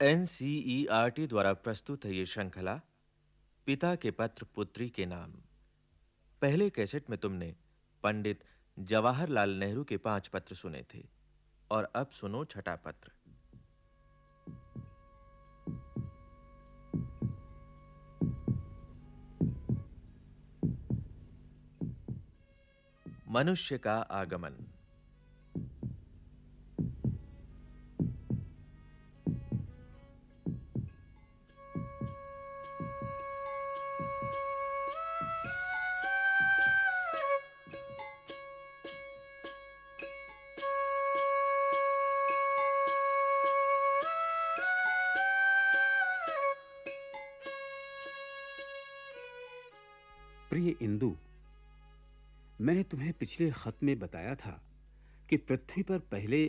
NCERT द्वारा प्रस्तुत है ये श्रृंखला, पिता के पत्र, पुत्री के नाम। पहले कैसेट में तुमने पंडित जवाहरलाल नेहरू के पाँच पत्र सुने थे, और अब सुनो छठा पत्र। मनुष्य का आगमन। प्रिय इंदु, मैंने तुम्हें पिछले खत में बताया था कि पृथ्वी पर पहले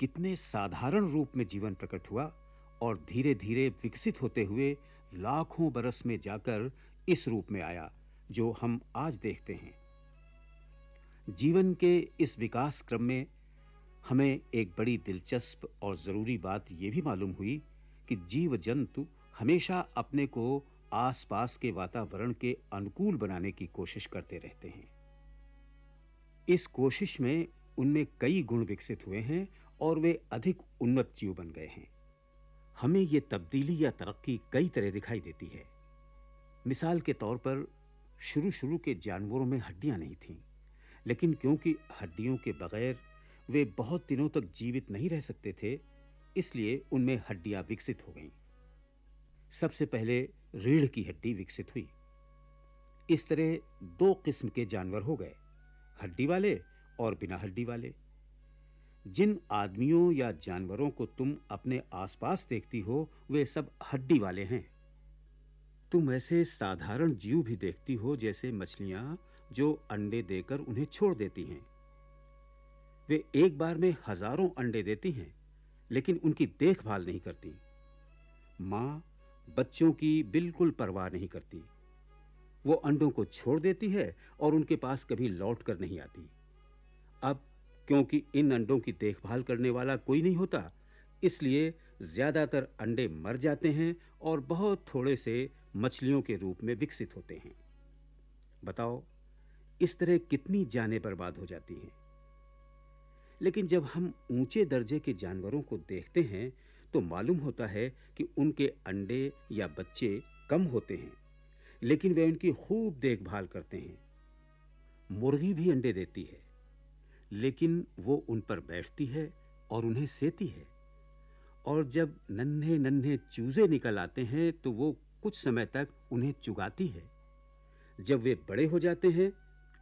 कितने साधारण रूप में जीवन प्रकट हुआ और धीरे-धीरे विकसित होते हुए लाखों बरस में जाकर इस रूप में आया, जो हम आज देखते हैं। जीवन के इस विकास क्रम में हमें एक बड़ी दिलचस्प और ज़रूरी बात यह भी मालूम हुई कि जीव जंतु हमेशा अपने को आसपास के वातावरण के अनुकूल बनाने की कोशिश करते रहते हैं। इस कोशिश में उनमें कई गुण विकसित हुए हैं और वे अधिक उन्नत जीव बन गए हैं। हमें यह तब्दीली या तरक्की कई तरह दिखाई देती है। मिसाल के तौर पर, शुरू-शुरू के जानवरों में हड्डियाँ नहीं थीं, लेकिन क्योंकि हड्डियों के बगैर वे बहुत दिनों तक जीवित नहीं रह सकते थे, इसलिए उनमें हड्डियाँ विकसित हो गईं। सबसे पहले रीढ़ की हड्डी विकसित हुई। इस तरह दो किस्म के जानवर हो गए, हड्डी वाले और बिना हड्डी वाले। जिन आदमियों या जानवरों को तुम अपने आसपास देखती हो, वे सब हड्डी वाले हैं। तुम ऐसे साधारण जीव भी देखती हो जैसे मछलियाँ जो अंडे देकर उन्हें छोड़ देती हैं। वे एक बार में हज़ारों अंडे देती हैं, लेकिन उनकी देखभाल नहीं करती। माँ बच्चों की बिल्कुल परवाह नहीं करती। वो अंडों को छोड़ देती है और उनके पास कभी लौट कर नहीं आती। अब क्योंकि इन अंडों की देखभाल करने वाला कोई नहीं होता, इसलिए ज़्यादातर अंडे मर जाते हैं और बहुत थोड़े से मछलियों के रूप में विकसित होते हैं। बताओ, इस तरह कितनी जानें बर्बाद हो जाती हैं? लेकिन जब हम ऊँचे दर्जे के जानवरों को देखते हैं तो मालूम होता है कि उनके अंडे या बच्चे कम होते हैं, लेकिन वे उनकी खूब देखभाल करते हैं। मुर्गी भी अंडे देती है, लेकिन वो उन पर बैठती है और उन्हें सेती है। और जब नन्हे-नन्हे चूजे निकल आते हैं तो वो कुछ समय तक उन्हें चुगाती है। जब वे बड़े हो जाते हैं,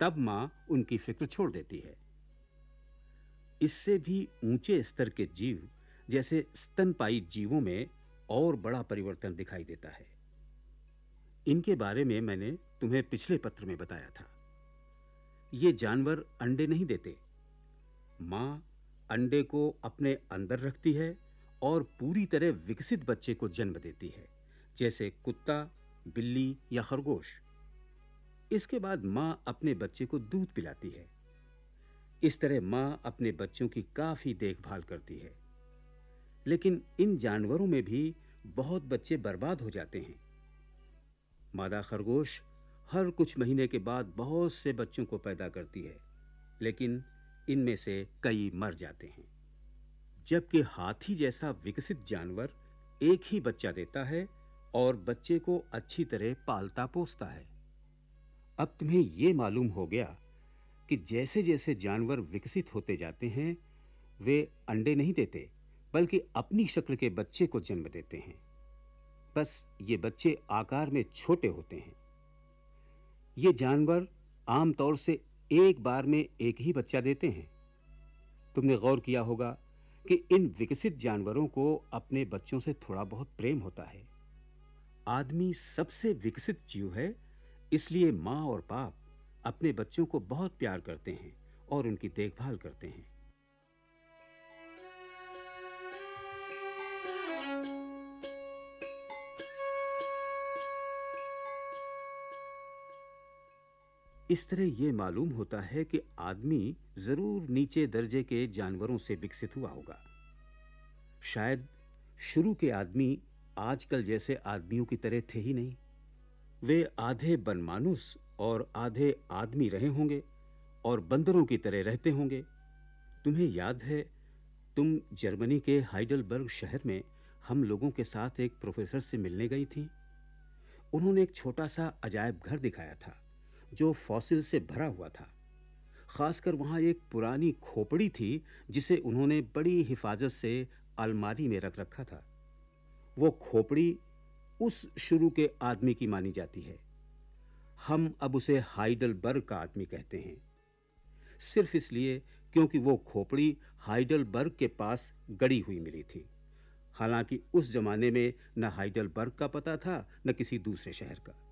तब माँ उनकी फ़िक्र छोड़ देती है। इससे भी ऊँचे स्तर के जीव जैसे स्तनपाई जीवों में और बड़ा परिवर्तन दिखाई देता है। इनके बारे में मैंने तुम्हें पिछले पत्र में बताया था। ये जानवर अंडे नहीं देते। माँ अंडे को अपने अंदर रखती है और पूरी तरह विकसित बच्चे को जन्म देती है, जैसे कुत्ता, बिल्ली या खरगोश। इसके बाद माँ अपने बच्चे को दूध पिलाती है। इस तरह माँ अपने बच्चों की काफ़ी देखभाल करती है। लेकिन इन जानवरों में भी बहुत बच्चे बर्बाद हो जाते हैं। मादा खरगोश हर कुछ महीने के बाद बहुत से बच्चों को पैदा करती है, लेकिन इनमें से कई मर जाते हैं। जबकि हाथी जैसा विकसित जानवर एक ही बच्चा देता है और बच्चे को अच्छी तरह पालता पोसता है। अब तुम्हें यह मालूम हो गया कि जैसे-जैसे जानवर विकसित होते जाते हैं, वे अंडे नहीं देते बल्कि अपनी शक्ल के बच्चे को जन्म देते हैं। बस ये बच्चे आकार में छोटे होते हैं। ये जानवर आमतौर से एक बार में एक ही बच्चा देते हैं। तुमने गौर किया होगा कि इन विकसित जानवरों को अपने बच्चों से थोड़ा बहुत प्रेम होता है। आदमी सबसे विकसित जीव है, इसलिए माँ और बाप अपने बच्चों को बहुत प्यार करते हैं और उनकी देखभाल करते हैं। इस तरह यह मालूम होता है कि आदमी ज़रूर नीचे दर्जे के जानवरों से विकसित हुआ होगा। शायद शुरू के आदमी आजकल जैसे आदमियों की तरह थे ही नहीं। वे आधे बनमानुस और आधे आदमी रहे होंगे और बंदरों की तरह रहते होंगे। तुम्हें याद है, तुम जर्मनी के हाइडलबर्ग शहर में हम लोगों के साथ एक प्रोफेसर से मिलने गई थी। उन्होंने एक छोटा सा अजायब घर दिखाया था। जो फॉसिल से भरा हुआ था। खासकर वहाँ एक पुरानी खोपड़ी थी, जिसे उन्होंने बड़ी हिफाजत से अलमारी में रख रखा था। वो खोपड़ी उस शुरू के आदमी की मानी जाती है। हम अब उसे हाइडलबर्ग का आदमी कहते हैं। सिर्फ़ इसलिए क्योंकि वो खोपड़ी हाइडलबर्ग के पास गड़ी हुई मिली थी। हालाँकि उस जमाने में न हाइडलबर्ग का पता था, न किसी दूसरे शहर का।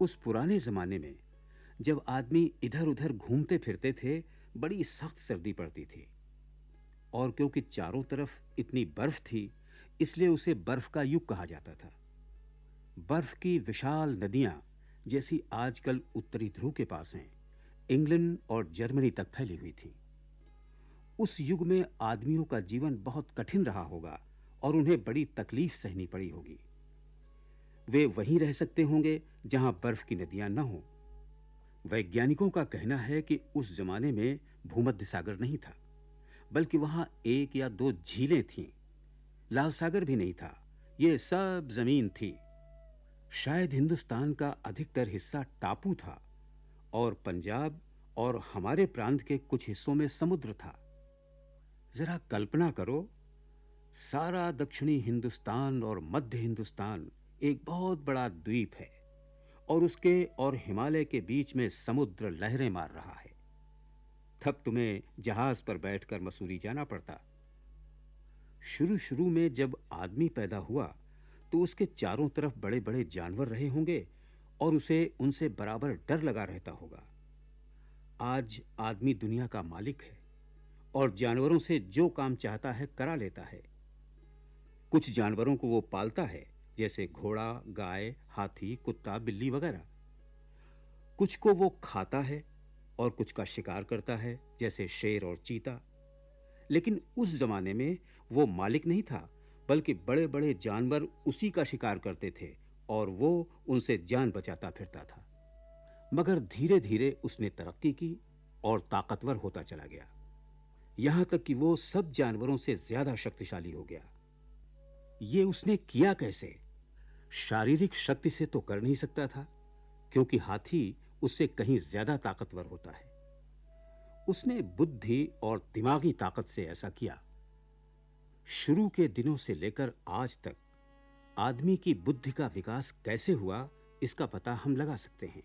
उस पुराने जमाने में, जब आदमी इधर-उधर घूमते फिरते थे, बड़ी सख्त सर्दी पड़ती थी। और क्योंकि चारों तरफ़ इतनी बर्फ़ थी, इसलिए उसे बर्फ़ का युग कहा जाता था। बर्फ़ की विशाल नदियाँ, जैसी आजकल उत्तरी ध्रुव के पास हैं, इंग्लैंड और जर्मनी तक फैली हुई थी। उस युग में आदमियों का जीवन बहुत कठिन रहा होगा और उन्हें बड़ी तकलीफ़ सहनी पड़ी होगी। वे वहीं रह सकते होंगे जहाँ बर्फ़ की नदियाँ न हों। वैज्ञानिकों का कहना है कि उस जमाने में भूमध्य सागर नहीं था, बल्कि वहाँ एक या दो झीलें थीं। लाल सागर भी नहीं था यह सब ज़मीन थी। शायद हिंदुस्तान का अधिकतर हिस्सा टापू था और पंजाब और हमारे प्रांत के कुछ हिस्सों में समुद्र था। जरा कल्पना करो, सारा दक्षिणी हिंदुस्तान और मध्य हिंदुस्तान एक बहुत बड़ा द्वीप है और उसके और हिमालय के बीच में समुद्र लहरें मार रहा है। तब तुम्हें जहाज़ पर बैठकर मसूरी जाना पड़ता। शुरू-शुरू में जब आदमी पैदा हुआ तो उसके चारों तरफ़ बड़े-बड़े जानवर रहे होंगे और उसे उनसे बराबर डर लगा रहता होगा। आज आदमी दुनिया का मालिक है और जानवरों से जो काम चाहता है करा लेता है। कुछ जानवरों को वो पालता है जैसे घोड़ा, गाय, हाथी, कुत्ता, बिल्ली वगैरह। कुछ को वो खाता है और कुछ का शिकार करता है, जैसे शेर और चीता। लेकिन उस जमाने में वो मालिक नहीं था, बल्कि बड़े-बड़े जानवर उसी का शिकार करते थे और वो उनसे जान बचाता फिरता था। मगर धीरे-धीरे उसने तरक्की की और ताकतवर होता चला गया। यहाँ तक कि वो सब जानवरों से ज़्यादा शक्तिशाली हो गया। ये उसने किया कैसे? शारीरिक शक्ति से तो कर नहीं सकता था, क्योंकि हाथी उससे कहीं ज़्यादा ताकतवर होता है। उसने बुद्धि और दिमागी ताकत से ऐसा किया। शुरू के दिनों से लेकर आज तक आदमी की बुद्धि का विकास कैसे हुआ, इसका पता हम लगा सकते हैं।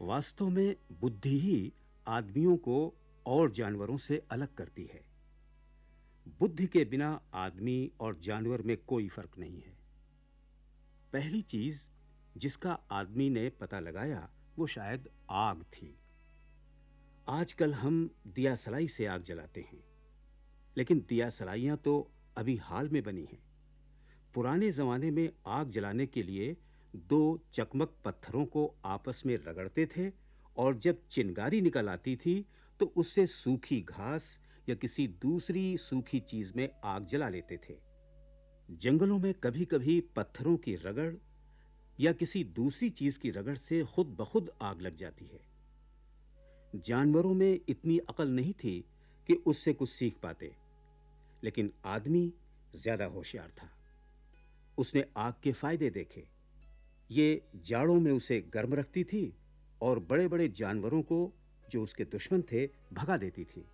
वास्तव में बुद्धि ही आदमियों को और जानवरों से अलग करती है। बुद्धि के बिना आदमी और जानवर में कोई फ़र्क नहीं है। पहली चीज़ जिसका आदमी ने पता लगाया, वो शायद आग थी। आजकल हम दिया सलाई से आग जलाते हैं, लेकिन दिया सलाइयाँ तो अभी हाल में बनी हैं। पुराने जमाने में आग जलाने के लिए दो चकमक पत्थरों को आपस में रगड़ते थे और जब चिंगारी निकल आती थी तो उससे सूखी घास या किसी दूसरी सूखी चीज़ में आग जला लेते थे। जंगलों में कभी-कभी पत्थरों की रगड़ या किसी दूसरी चीज़ की रगड़ से खुद बखुद आग लग जाती है। जानवरों में इतनी अकल नहीं थी कि उससे कुछ सीख पाते, लेकिन आदमी ज़्यादा होशियार था। उसने आग के फ़ायदे देखे। ये जाड़ों में उसे गर्म रखती थी और बड़े-बड़े जानवरों को, जो उसके दुश्मन थे, भगा देती थी।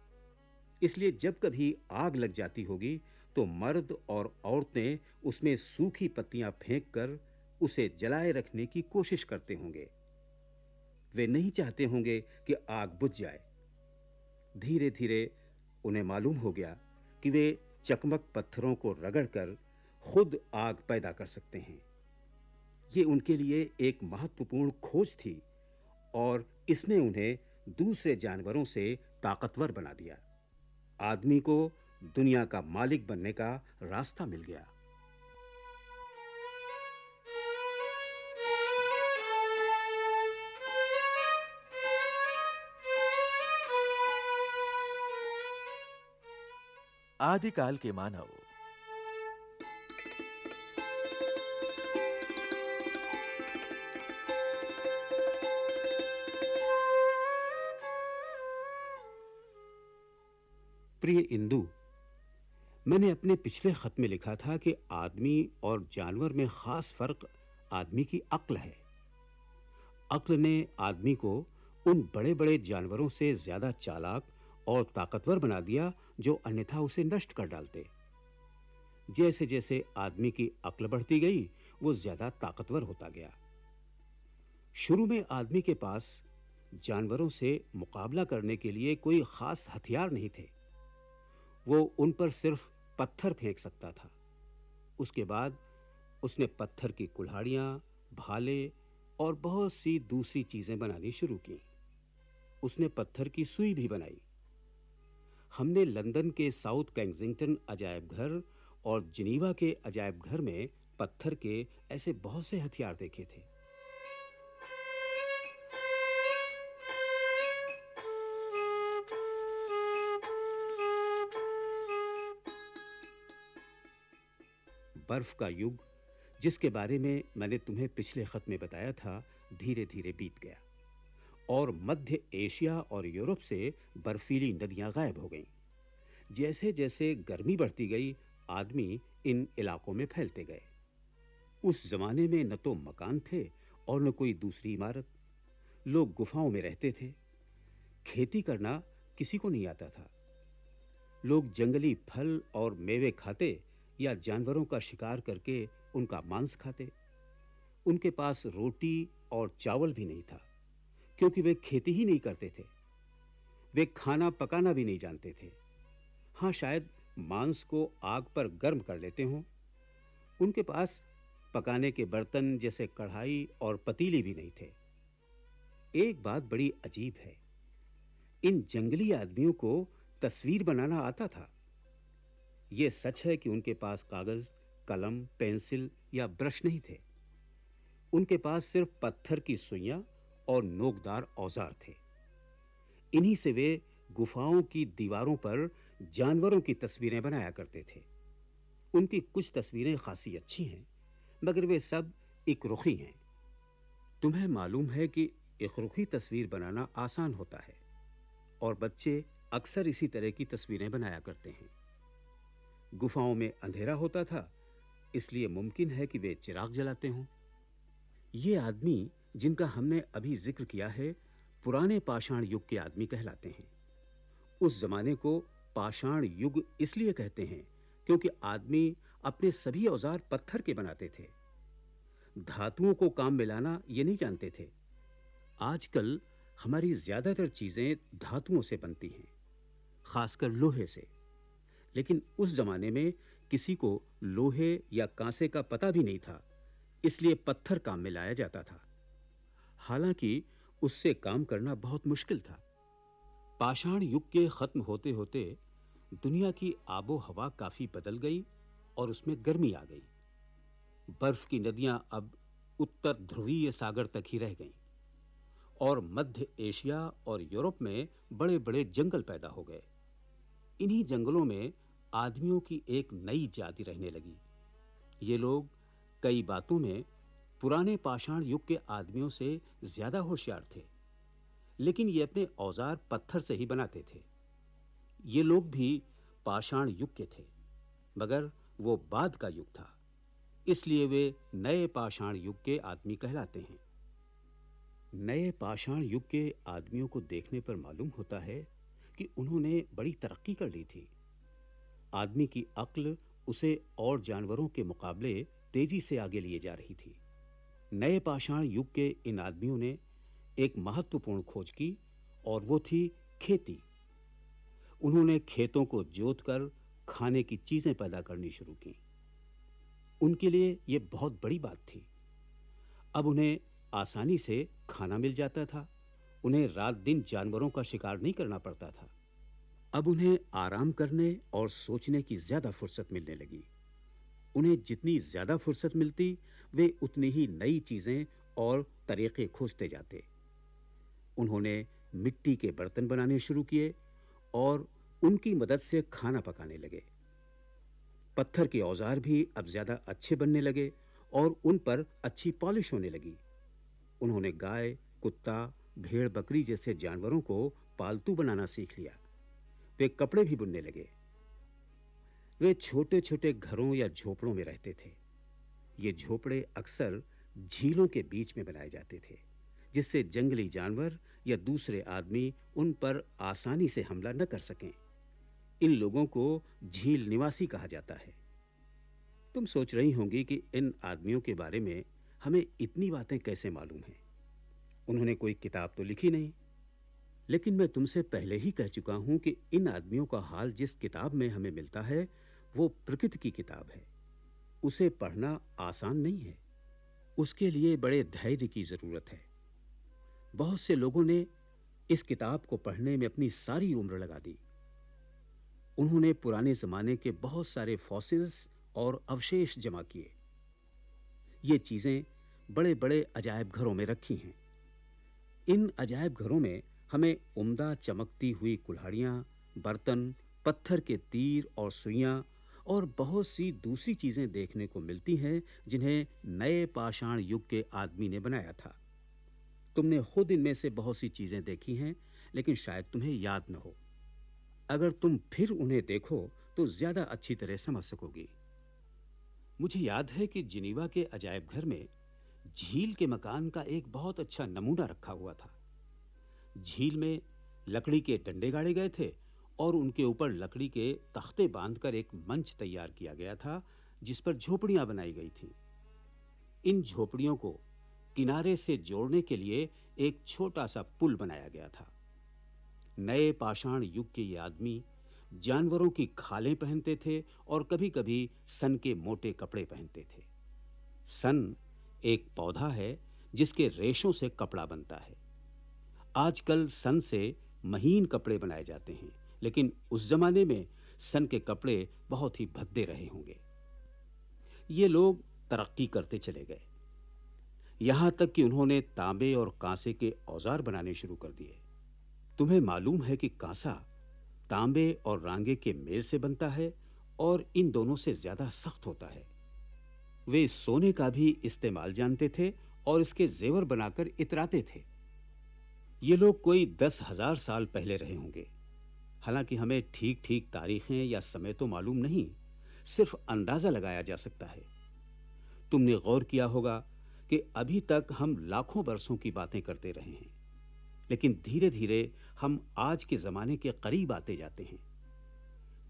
इसलिए जब कभी आग लग जाती होगी तो मर्द और औरतें उसमें सूखी पत्तियाँ फेंककर उसे जलाए रखने की कोशिश करते होंगे। वे नहीं चाहते होंगे कि आग बुझ जाए। धीरे-धीरे उन्हें मालूम हो गया कि वे चकमक पत्थरों को रगड़कर खुद आग पैदा कर सकते हैं। ये उनके लिए एक महत्वपूर्ण खोज थी और इसने उन्हें दूसरे जानवरों से ताकतवर बना दिया। आदमी को दुनिया का मालिक बनने का रास्ता मिल गया। आदिकाल के मानव। प्रिय इंदु मैंने अपने पिछले खत में लिखा था कि आदमी और जानवर में खास फ़र्क आदमी की अक्ल है। अक्ल ने आदमी को उन बड़े-बड़े जानवरों से ज़्यादा चालाक और ताकतवर बना दिया जो अन्यथा उसे नष्ट कर डालते। जैसे-जैसे आदमी की अक्ल बढ़ती गई, वो ज़्यादा ताकतवर होता गया। शुरू में आदमी के पास जानवरों से मुकाबला करने के लिए कोई खास हथियार नहीं थे। वो उन पर सिर्फ़ पत्थर फेंक सकता था। उसके बाद उसने पत्थर की कुल्हाड़ियाँ, भाले और बहुत सी दूसरी चीज़ें बनानी शुरू की। उसने पत्थर की सुई भी बनाई। हमने लंदन के साउथ कैंगजिंगटन अजायब घर और जिनीवा के अजायब घर में पत्थर के ऐसे बहुत से हथियार देखे थे। बर्फ़ का युग, जिसके बारे में मैंने तुम्हें पिछले खत में बताया था, धीरे-धीरे बीत गया। और मध्य एशिया और यूरोप से बर्फीली नदियाँ गायब हो गईं। जैसे-जैसे गर्मी बढ़ती गई, आदमी इन इलाकों में फैलते गए। उस जमाने में न तो मकान थे और न कोई दूसरी इमारत। लोग गुफाओं में रहते थे। खेती करना किसी को नहीं आता था। लोग जंगली फल और मेवे खाते या जानवरों का शिकार करके उनका मांस खाते। उनके पास रोटी और चावल भी नहीं था, क्योंकि वे खेती ही नहीं करते थे। वे खाना पकाना भी नहीं जानते थे। हाँ, शायद मांस को आग पर गर्म कर लेते हों। उनके पास पकाने के बर्तन जैसे कढ़ाई और पतीली भी नहीं थे। एक बात बड़ी अजीब है। इन जंगली आदमियों को तस्वीर बनाना आता था। यह सच है कि उनके पास कागज़, कलम, पेंसिल या ब्रश नहीं थे। उनके पास सिर्फ़ पत्थर की सुइयाँ और नोकदार औज़ार थे। इन्हीं से वे गुफाओं की दीवारों पर जानवरों की तस्वीरें बनाया करते थे। उनकी कुछ तस्वीरें खासी अच्छी हैं, मगर वे सब एक रुखी हैं। तुम्हें मालूम है कि एक रुखी तस्वीर बनाना आसान होता है, और बच्चे अक्सर इसी तरह की तस्वीरें बनाया करते हैं। गुफाओं में अंधेरा होता था, इसलिए मुमकिन है कि वे चिराग जलाते हों। ये आदमी, जिनका हमने अभी ज़िक्र किया है, पुराने पाषाण युग के आदमी कहलाते हैं। उस जमाने को पाषाण युग इसलिए कहते हैं, क्योंकि आदमी अपने सभी औज़ार पत्थर के बनाते थे। धातुओं को काम में लाना ये नहीं जानते थे। आजकल हमारी ज़्यादातर चीज़ें धातुओं से बनती हैं, खासकर लोहे से। लेकिन उस जमाने में किसी को लोहे या कांसे का पता भी नहीं था, इसलिए पत्थर काम में लाया जाता था। हालाँकि उससे काम करना बहुत मुश्किल था। पाषाण युग के खत्म होते-होते दुनिया की आबो हवा काफ़ी बदल गई और उसमें गर्मी आ गई। बर्फ़ की नदियाँ अब उत्तर ध्रुवीय सागर तक ही रह गईं और मध्य एशिया और यूरोप में बड़े-बड़े जंगल पैदा हो गए। इन्हीं जंगलों में आदमियों की एक नई जाति रहने लगी। ये लोग कई बातों में पुराने पाषाण युग के आदमियों से ज़्यादा होशियार थे, लेकिन ये अपने औज़ार पत्थर से ही बनाते थे। ये लोग भी पाषाण युग के थे, मगर वो बाद का युग था, इसलिए वे नए पाषाण युग के आदमी कहलाते हैं। नए पाषाण युग के आदमियों को देखने पर मालूम होता है कि उन्होंने बड़ी तरक्की कर ली थी। आदमी की अक्ल उसे और जानवरों के मुकाबले तेज़ी से आगे लिए जा रही थी। नए पाषाण युग के इन आदमियों ने एक महत्वपूर्ण खोज की और वो थी खेती। उन्होंने खेतों को जोतकर खाने की चीज़ें पैदा करनी शुरू की। उनके लिए यह बहुत बड़ी बात थी। अब उन्हें आसानी से खाना मिल जाता था। उन्हें रात दिन जानवरों का शिकार नहीं करना पड़ता था। अब उन्हें आराम करने और सोचने की ज़्यादा फुर्सत मिलने लगी। उन्हें जितनी ज़्यादा फुर्सत मिलती, वे उतनी ही नई चीज़ें और तरीके खोजते जाते। उन्होंने मिट्टी के बर्तन बनाने शुरू किए और उनकी मदद से खाना पकाने लगे। पत्थर के औज़ार भी अब ज़्यादा अच्छे बनने लगे और उन पर अच्छी पॉलिश होने लगी। उन्होंने गाय, कुत्ता, भेड़ बकरी जैसे जानवरों को पालतू बनाना सीख लिया। वे कपड़े भी बुनने लगे। वे छोटे-छोटे घरों या झोपड़ों में रहते थे। ये झोपड़े अक्सर झीलों के बीच में बनाए जाते थे, जिससे जंगली जानवर या दूसरे आदमी उन पर आसानी से हमला न कर सकें। इन लोगों को झील निवासी कहा जाता है। तुम सोच रही होंगी कि इन आदमियों के बारे में हमें इतनी बातें कैसे मालूम हैं? उन्होंने कोई किताब तो लिखी नहीं। लेकिन मैं तुमसे पहले ही कह चुका हूँ कि इन आदमियों का हाल जिस किताब में हमें मिलता है, वो प्रकृति की किताब है। उसे पढ़ना आसान नहीं है। उसके लिए बड़े धैर्य की ज़रूरत है। बहुत से लोगों ने इस किताब को पढ़ने में अपनी सारी उम्र लगा दी। उन्होंने पुराने जमाने के बहुत सारे फॉसिल्स और अवशेष जमा किए। ये चीज़ें बड़े-बड़े अजायब घरों में रखी हैं। इन अजायब घरों में हमें उम्दा चमकती हुई कुल्हाड़ियाँ, बर्तन, पत्थर के तीर और सुइयाँ और बहुत सी दूसरी चीज़ें देखने को मिलती हैं जिन्हें नए पाषाण युग के आदमी ने बनाया था। तुमने खुद इनमें से बहुत सी चीज़ें देखी हैं, लेकिन शायद तुम्हें याद न हो। अगर तुम फिर उन्हें देखो तो ज़्यादा अच्छी तरह समझ सकोगी। मुझे याद है कि जिनीवा के अजायब घर में झील के मकान का एक बहुत अच्छा नमूना रखा हुआ था। झील में लकड़ी के डंडे गाड़े गए थे और उनके ऊपर लकड़ी के तख्ते बांधकर एक मंच तैयार किया गया था, जिस पर झोपड़ियाँ बनाई गई थीं। इन झोपड़ियों को किनारे से जोड़ने के लिए एक छोटा सा पुल बनाया गया था। नए पाषाण युग के ये आदमी जानवरों की खालें पहनते थे और कभी-कभी सन के मोटे कपड़े पहनते थे। सन एक पौधा है जिसके रेशों से कपड़ा बनता है। आजकल सन से महीन कपड़े बनाए जाते हैं, लेकिन उस जमाने में सन के कपड़े बहुत ही भद्दे रहे होंगे। ये लोग तरक्की करते चले गए। यहाँ तक कि उन्होंने तांबे और कांसे के औज़ार बनाने शुरू कर दिए। तुम्हें मालूम है कि कांसा तांबे और रांगे के मेल से बनता है और इन दोनों से ज़्यादा सख्त होता है। वे सोने का भी इस्तेमाल जानते थे और इसके जेवर बनाकर इतराते थे। ये लोग कोई दस हज़ार साल पहले रहे होंगे। हालाँकि हमें ठीक-ठीक तारीखें या समय तो मालूम नहीं, सिर्फ़ अंदाज़ा लगाया जा सकता है। तुमने गौर किया होगा कि अभी तक हम लाखों वर्षों की बातें करते रहे हैं, लेकिन धीरे-धीरे हम आज के जमाने के करीब आते जाते हैं।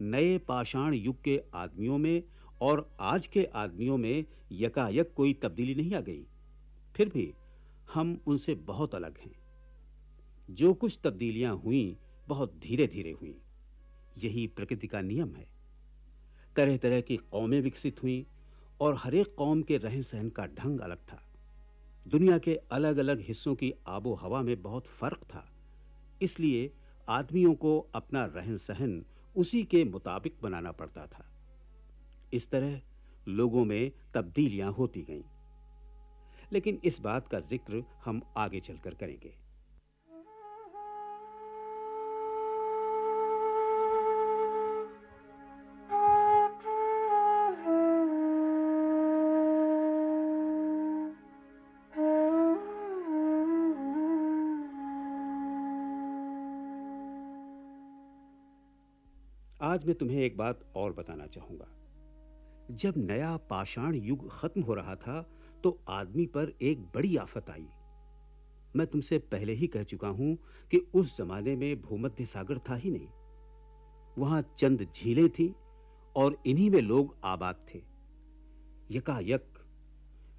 नए पाषाण युग के आदमियों में और आज के आदमियों में यकायक कोई तब्दीली नहीं आ गई। फिर भी हम उनसे बहुत अलग हैं। जो कुछ तब्दीलियाँ हुई, बहुत धीरे-धीरे हुई। यही प्रकृति का नियम है। तरह-तरह की कौमें विकसित हुई और हर एक कौम के रहन सहन का ढंग अलग था। दुनिया के अलग-अलग हिस्सों की आबो हवा में बहुत फ़र्क था। इसलिए आदमियों को अपना रहन सहन उसी के मुताबिक बनाना पड़ता था। इस तरह लोगों में तब्दीलियाँ होती गईं। लेकिन इस बात का ज़िक्र हम आगे चलकर करेंगे। आज मैं तुम्हें एक बात और बताना चाहूँगा। जब नया पाषाण युग खत्म हो रहा था तो आदमी पर एक बड़ी आफत आई। मैं तुमसे पहले ही कह चुका हूँ कि उस जमाने में भूमध्य सागर था ही नहीं। वहाँ चंद झीलें थी और इन्हीं में लोग आबाद थे। यकायक,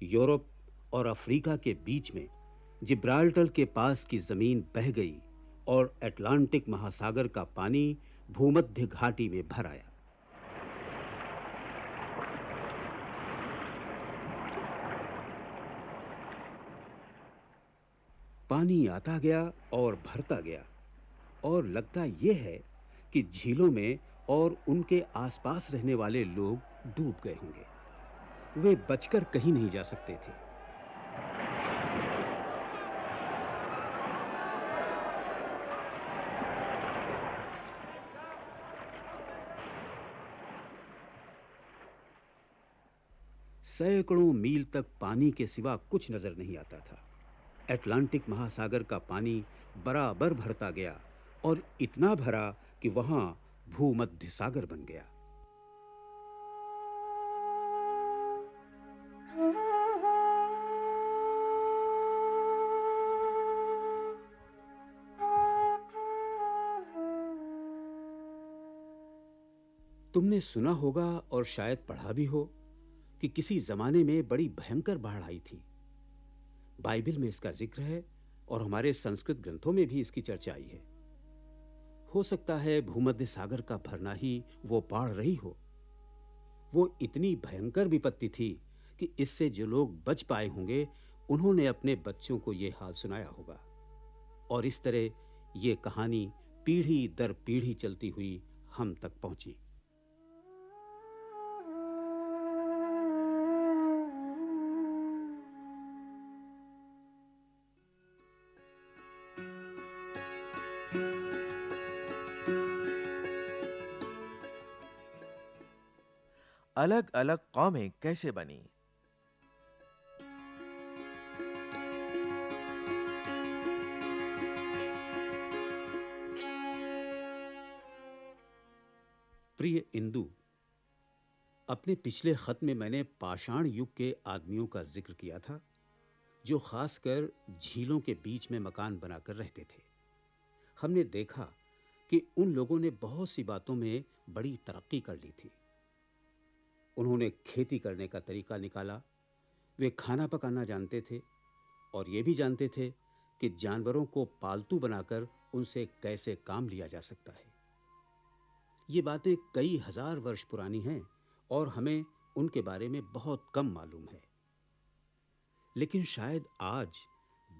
यूरोप और अफ्रीका के बीच में जिब्राल्टर के पास की ज़मीन बह गई और अटलांटिक महासागर का पानी भूमध्य घाटी में भर आया। पानी आता गया और भरता गया, और लगता यह है कि झीलों में और उनके आसपास रहने वाले लोग डूब गए होंगे। वे बचकर कहीं नहीं जा सकते थे। सैकड़ों मील तक पानी के सिवा कुछ नज़र नहीं आता था। अटलांटिक महासागर का पानी बराबर भरता गया और इतना भरा कि वहाँ भूमध्य सागर बन गया। तुमने सुना होगा और शायद पढ़ा भी हो कि किसी जमाने में बड़ी भयंकर बाढ़ आई थी। बाइबल में इसका ज़िक्र है और हमारे संस्कृत ग्रंथों में भी इसकी चर्चा आई है। हो सकता है भूमध्य सागर का भरना ही वो बाढ़ रही हो। वो इतनी भयंकर विपत्ति थी कि इससे जो लोग बच पाए होंगे, उन्होंने अपने बच्चों को यह हाल सुनाया होगा। और इस तरह ये कहानी पीढ़ी दर पीढ़ी चलती हुई हम तक पहुँची। अलग-अलग कौमें कैसे बनी? प्रिय इंदु, अपने पिछले खत में मैंने पाषाण युग के आदमियों का ज़िक्र किया था, जो खासकर झीलों के बीच में मकान बनाकर रहते थे। हमने देखा कि उन लोगों ने बहुत सी बातों में बड़ी तरक्की कर ली थी। उन्होंने खेती करने का तरीका निकाला। वे खाना पकाना जानते थे और ये भी जानते थे कि जानवरों को पालतू बनाकर उनसे कैसे काम लिया जा सकता है। ये बातें कई हज़ार वर्ष पुरानी हैं और हमें उनके बारे में बहुत कम मालूम है। लेकिन शायद आज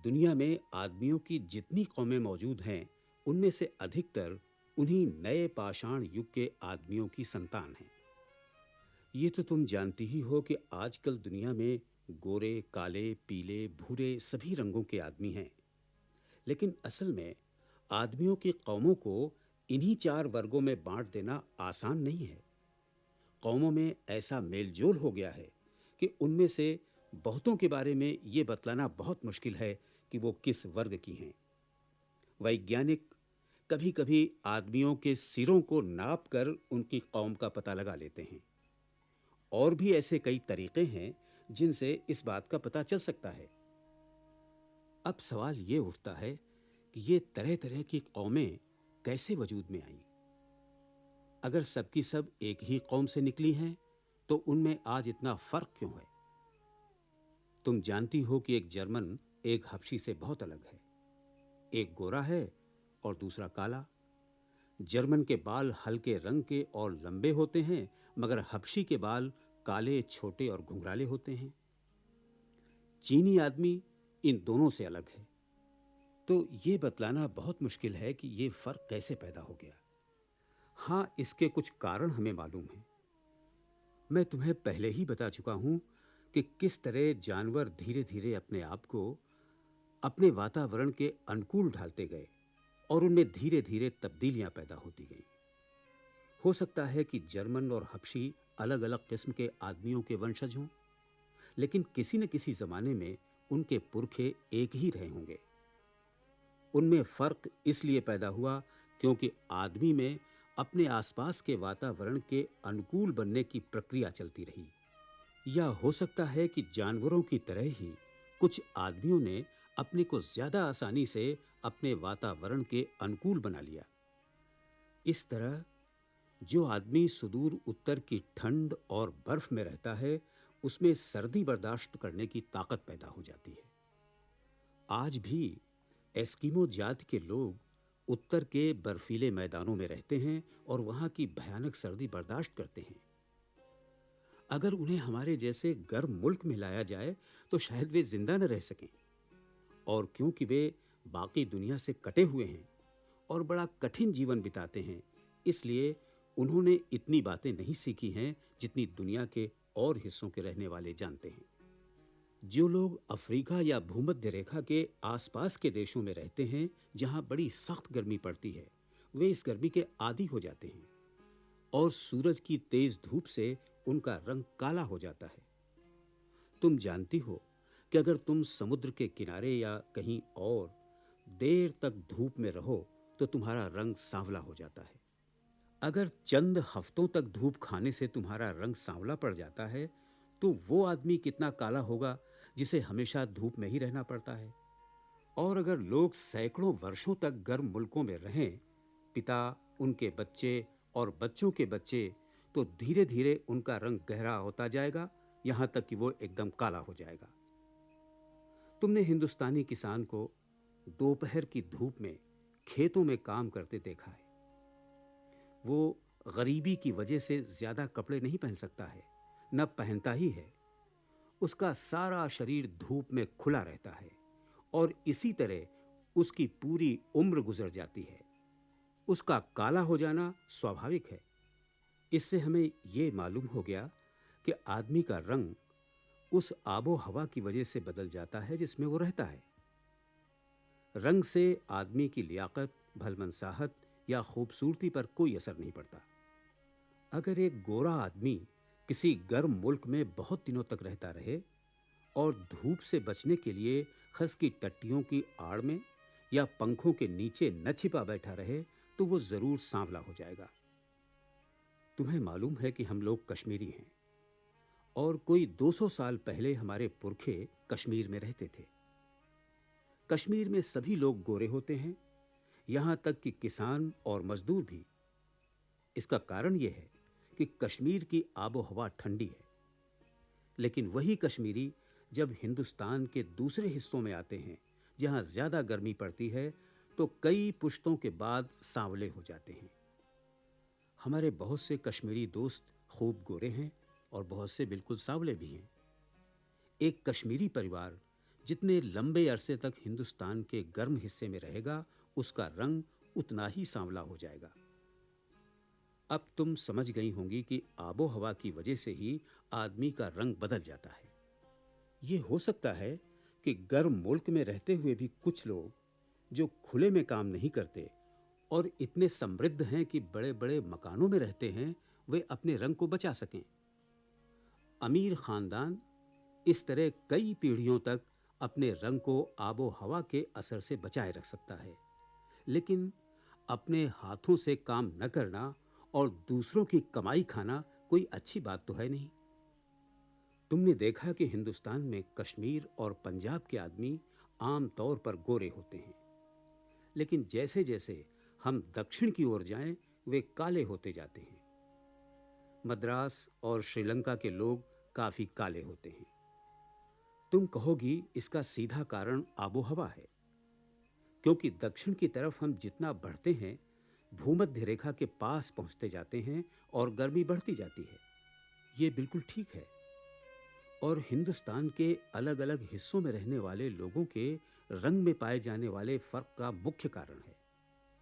दुनिया में आदमियों की जितनी कौमें मौजूद हैं, उनमें से अधिकतर उन्हीं नए पाषाण युग के आदमियों की संतान हैं। ये तो तुम जानती ही हो कि आजकल दुनिया में गोरे, काले, पीले, भूरे सभी रंगों के आदमी हैं। लेकिन असल में आदमियों की कौमों को इन्हीं चार वर्गों में बांट देना आसान नहीं है। कौमों में ऐसा मेलजोल हो गया है कि उनमें से बहुतों के बारे में ये बतलाना बहुत मुश्किल है कि वो किस वर्ग की हैं। वैज्ञानिक कभी-कभी आदमियों के सिरों को नापकर उनकी कौम का पता लगा लेते हैं। और भी ऐसे कई तरीके हैं जिनसे इस बात का पता चल सकता है। अब सवाल यह उठता है कि ये तरह-तरह की कौमें कैसे वजूद में आईं? अगर सबकी सब एक ही कौम से निकली हैं तो उनमें आज इतना फ़र्क क्यों है? तुम जानती हो कि एक जर्मन एक हबशी से बहुत अलग है। एक गोरा है और दूसरा काला। जर्मन के बाल हल्के रंग के और लंबे होते हैं मगर हबशी के बाल काले, छोटे और घुंघराले होते हैं। चीनी आदमी इन दोनों से अलग है। तो ये बतलाना बहुत मुश्किल है कि ये फ़र्क कैसे पैदा हो गया। हाँ, इसके कुछ कारण हमें मालूम हैं। मैं तुम्हें पहले ही बता चुका हूँ कि किस तरह जानवर धीरे-धीरे अपने आप को अपने वातावरण के अनुकूल ढालते गए और उनमें धीरे-धीरे तब्दीलियाँ पैदा होती गईं। हो सकता है कि जर्मन और हबशी अलग-अलग किस्म के आदमियों के वंशज हों, लेकिन किसी न किसी जमाने में उनके पुरखे एक ही रहे होंगे। उनमें फ़र्क इसलिए पैदा हुआ क्योंकि आदमी में अपने आसपास के वातावरण के अनुकूल बनने की प्रक्रिया चलती रही। या हो सकता है कि जानवरों की तरह ही कुछ आदमियों ने अपने को ज़्यादा आसानी से अपने वातावरण के अनुकूल बना लिया। इस तरह जो आदमी सुदूर उत्तर की ठंड और बर्फ़ में रहता है, उसमें सर्दी बर्दाश्त करने की ताकत पैदा हो जाती है। आज भी एस्किमो जाति के लोग उत्तर के बर्फीले मैदानों में रहते हैं और वहाँ की भयानक सर्दी बर्दाश्त करते हैं। अगर उन्हें हमारे जैसे गर्म मुल्क में लाया जाए तो शायद वे ज़िंदा न रह सकें। और क्योंकि वे बाकी दुनिया से कटे हुए हैं और बड़ा कठिन जीवन बिताते हैं, इसलिए उन्होंने इतनी बातें नहीं सीखी हैं जितनी दुनिया के और हिस्सों के रहने वाले जानते हैं। जो लोग अफ्रीका या भूमध्य रेखा के आसपास के देशों में रहते हैं, जहाँ बड़ी सख्त गर्मी पड़ती है, वे इस गर्मी के आदि हो जाते हैं और सूरज की तेज धूप से उनका रंग काला हो जाता है। तुम जानती हो कि अगर तुम समुद्र के किनारे या कहीं और देर तक धूप में रहो तो तुम्हारा रंग सांवला हो जाता है। अगर चंद हफ्तों तक धूप खाने से तुम्हारा रंग सांवला पड़ जाता है तो वो आदमी कितना काला होगा जिसे हमेशा धूप में ही रहना पड़ता है? और अगर लोग सैकड़ों वर्षों तक गर्म मुल्कों में रहें, पिता, उनके बच्चे और बच्चों के बच्चे तो धीरे धीरे उनका रंग गहरा होता जाएगा, यहाँ तक कि वो एकदम काला हो जाएगा। तुमने हिंदुस्तानी किसान को दोपहर की धूप में खेतों में काम करते देखा है। वो गरीबी की वजह से ज़्यादा कपड़े नहीं पहन सकता है, न पहनता ही है। उसका सारा शरीर धूप में खुला रहता है और इसी तरह उसकी पूरी उम्र गुजर जाती है। उसका काला हो जाना स्वाभाविक है। इससे हमें यह मालूम हो गया कि आदमी का रंग उस आबो हवा की वजह से बदल जाता है जिसमें वो रहता है। रंग से आदमी की लियाकत, भलमनसाहत या खूबसूरती पर कोई असर नहीं पड़ता। अगर एक गोरा आदमी किसी गर्म मुल्क में बहुत दिनों तक रहता रहे और धूप से बचने के लिए खस की टट्टियों की आड़ में या पंखों के नीचे न छिपा बैठा रहे तो वो ज़रूर सांवला हो जाएगा। तुम्हें मालूम है कि हम लोग कश्मीरी हैं और कोई 200 साल पहले हमारे पुरखे कश्मीर में रहते थे। कश्मीर में सभी लोग गोरे होते हैं यहाँ तक कि किसान और मजदूर भी। इसका कारण यह है कि कश्मीर की आबो हवा ठंडी है। लेकिन वही कश्मीरी जब हिंदुस्तान के दूसरे हिस्सों में आते हैं, जहाँ ज़्यादा गर्मी पड़ती है तो कई पुश्तों के बाद सांवले हो जाते हैं। हमारे बहुत से कश्मीरी दोस्त खूब गोरे हैं और बहुत से बिल्कुल सांवले भी हैं। एक कश्मीरी परिवार जितने लंबे अरसे तक हिंदुस्तान के गर्म हिस्से में रहेगा उसका रंग उतना ही सांवला हो जाएगा। अब तुम समझ गई होंगी कि आबो हवा की वजह से ही आदमी का रंग बदल जाता है। यह हो सकता है कि गर्म मुल्क में रहते हुए भी कुछ लोग जो खुले में काम नहीं करते और इतने समृद्ध हैं कि बड़े-बड़े मकानों में रहते हैं, वे अपने रंग को बचा सकें। अमीर खानदान इस तरह कई पीढ़ियों तक अपने रंग को आबो हवा के असर से बचाए रख सकता है। लेकिन अपने हाथों से काम न करना और दूसरों की कमाई खाना कोई अच्छी बात तो है नहीं। तुमने देखा कि हिंदुस्तान में कश्मीर और पंजाब के आदमी आम तौर पर गोरे होते हैं। लेकिन जैसे जैसे हम दक्षिण की ओर जाएँ, वे काले होते जाते हैं। मद्रास और श्रीलंका के लोग काफ़ी काले होते हैं। तुम कहोगी इसका सीधा कारण आबोहवा है। क्योंकि दक्षिण की तरफ़ हम जितना बढ़ते हैं, भूमध्य रेखा के पास पहुँचते जाते हैं और गर्मी बढ़ती जाती है। यह बिल्कुल ठीक है। और हिंदुस्तान के अलग-अलग हिस्सों में रहने वाले लोगों के रंग में पाए जाने वाले फ़र्क का मुख्य कारण है।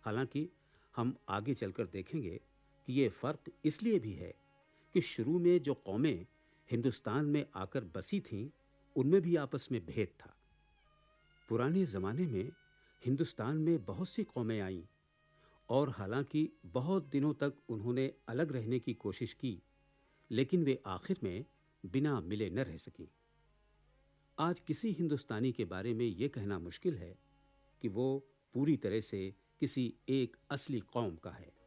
हालाँकि, हम आगे चलकर देखेंगे कि यह फ़र्क इसलिए भी है कि शुरू में जो कौमें हिंदुस्तान में आकर बसी थीं, उनमें भी आपस में भेद था। पुराने जमाने में हिंदुस्तान में बहुत सी कौमें आईं और हालाँकि बहुत दिनों तक उन्होंने अलग रहने की कोशिश की, लेकिन वे आखिर में बिना मिले न रह सकी। आज किसी हिंदुस्तानी के बारे में यह कहना मुश्किल है कि वो पूरी तरह से किसी एक असली कौम का है।